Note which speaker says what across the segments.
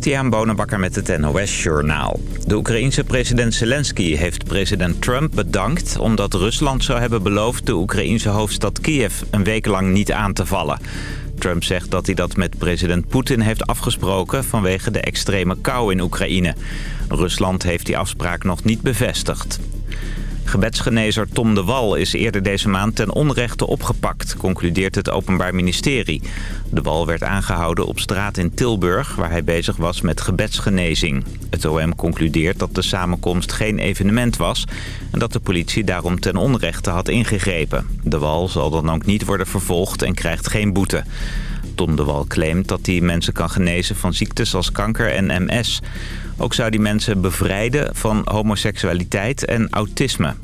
Speaker 1: Christian Bonenbakker met het NOS Journaal. De Oekraïense president Zelensky heeft president Trump bedankt... omdat Rusland zou hebben beloofd de Oekraïense hoofdstad Kiev... een week lang niet aan te vallen. Trump zegt dat hij dat met president Poetin heeft afgesproken... vanwege de extreme kou in Oekraïne. Rusland heeft die afspraak nog niet bevestigd. Gebedsgenezer Tom de Wal is eerder deze maand ten onrechte opgepakt, concludeert het Openbaar Ministerie. De Wal werd aangehouden op straat in Tilburg, waar hij bezig was met gebedsgenezing. Het OM concludeert dat de samenkomst geen evenement was en dat de politie daarom ten onrechte had ingegrepen. De Wal zal dan ook niet worden vervolgd en krijgt geen boete. Tom de Wal claimt dat hij mensen kan genezen van ziektes als kanker en MS. Ook zou die mensen bevrijden van homoseksualiteit en autisme.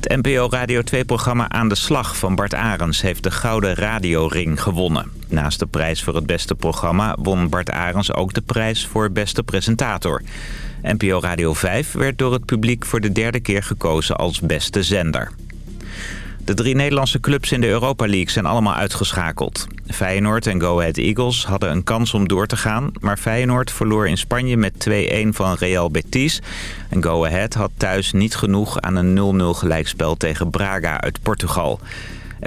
Speaker 1: Het NPO Radio 2-programma Aan de Slag van Bart Arens heeft de Gouden Radioring gewonnen. Naast de prijs voor het beste programma won Bart Arens ook de prijs voor beste presentator. NPO Radio 5 werd door het publiek voor de derde keer gekozen als beste zender. De drie Nederlandse clubs in de Europa League zijn allemaal uitgeschakeld. Feyenoord en Go Ahead Eagles hadden een kans om door te gaan... maar Feyenoord verloor in Spanje met 2-1 van Real Betis. En Go Ahead had thuis niet genoeg aan een 0-0 gelijkspel tegen Braga uit Portugal.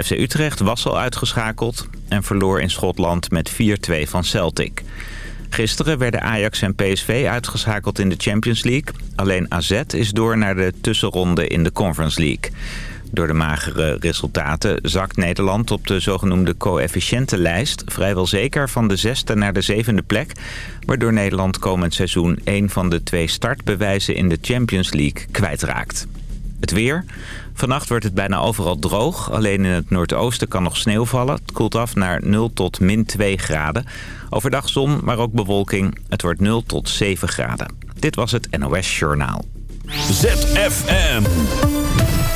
Speaker 1: FC Utrecht was al uitgeschakeld en verloor in Schotland met 4-2 van Celtic. Gisteren werden Ajax en PSV uitgeschakeld in de Champions League. Alleen AZ is door naar de tussenronde in de Conference League. Door de magere resultaten zakt Nederland op de zogenoemde coëfficiëntenlijst... vrijwel zeker van de zesde naar de zevende plek... waardoor Nederland komend seizoen een van de twee startbewijzen in de Champions League kwijtraakt. Het weer. Vannacht wordt het bijna overal droog. Alleen in het noordoosten kan nog sneeuw vallen. Het koelt af naar 0 tot min 2 graden. Overdag zon, maar ook bewolking. Het wordt 0 tot 7 graden. Dit was het NOS Journaal.
Speaker 2: ZFM.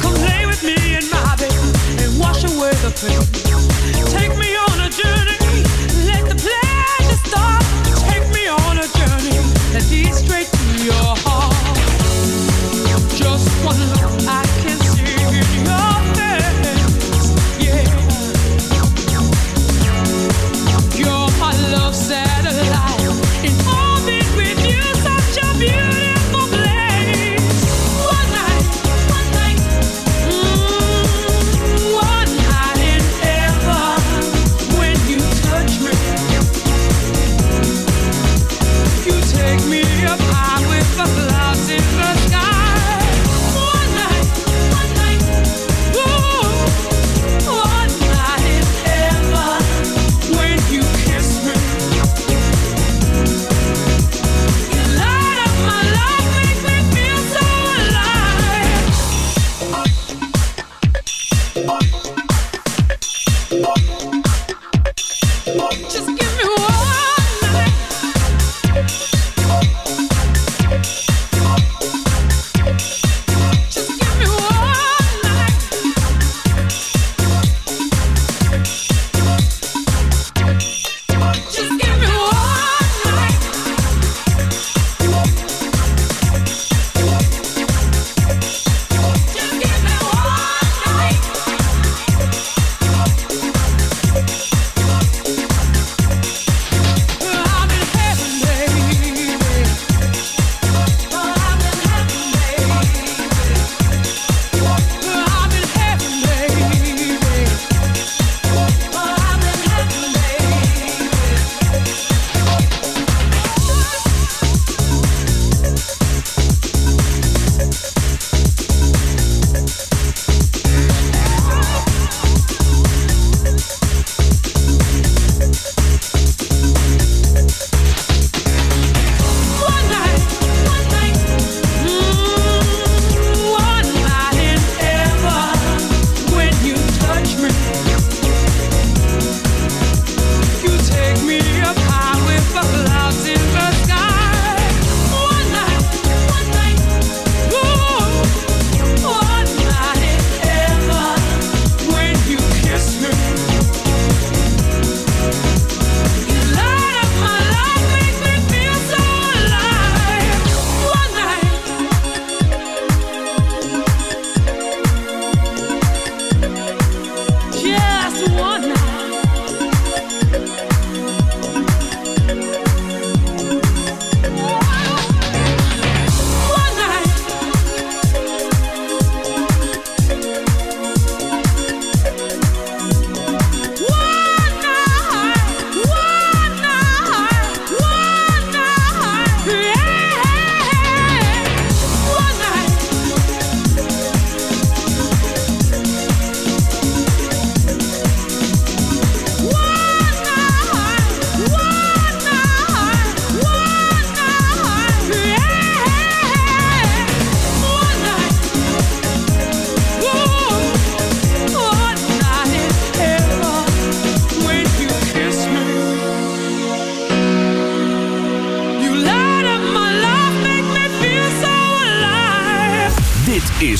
Speaker 3: Come lay with me in my bed and wash away the
Speaker 4: pain.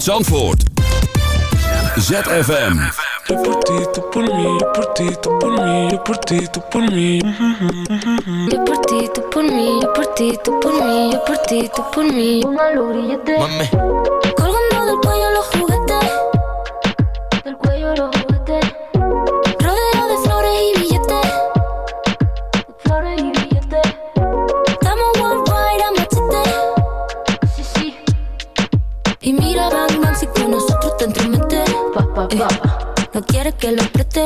Speaker 2: vanuit Zandvoort. ZFM.
Speaker 3: Yo por ti, tú por mí, yo por ti, tú por mí, yo por ti, tú por mí.
Speaker 5: Yo por ti, tú por mí, yo por ti, tú por mí, yo por ti, tú por mí. Póngalo grillete.
Speaker 4: Mami.
Speaker 5: No quieres que lo preste.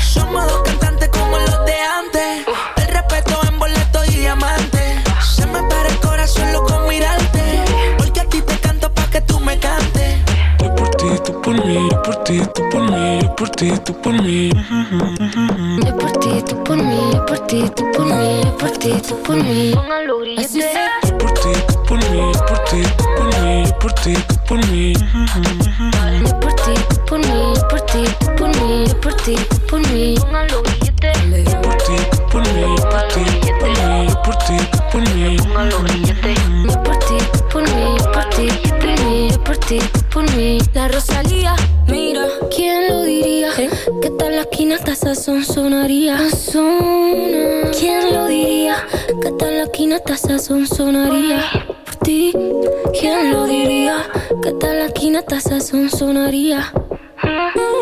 Speaker 5: Somos dos cantantes como los de antes. El respeto en boletos y diamantes. Se me para el corazón
Speaker 4: loco mirarte. Porque a ti te canto pa' que tú me cantes.
Speaker 3: Yo por ti, tú por mí, yo por ti, tú por mí, yo por ti, tú por mí.
Speaker 5: Yo por ti, tú por mí, yo por ti, tú por mí, yo por ti, tú por mí. Grilletes.
Speaker 3: Yo por ti, tú por mí, yo por ti, tú por mí, yo por ti, tú por mí.
Speaker 5: Yo por ti, tú por mí, yo por ti, mí, yo por ti, tú por mí. Pongan los billetes.
Speaker 3: Yo por ti, tú por mí, yo por ti, tú por mí, yo por ti, tú por mí.
Speaker 5: Pongan los billetes. Yo por ti, tú por mí, yo por ti, tú por mí, yo por ti, tú por mí. La Rosalía, mira, ¿quién lo diría? Que tal la esquina hasta sazón sonaría. Sazona. ¿Quién lo diría? Que tal la esquina hasta sazón sonaría. Por ti, ¿quién lo diría? Que tal la esquina hasta sazón sonaría. ¿Quién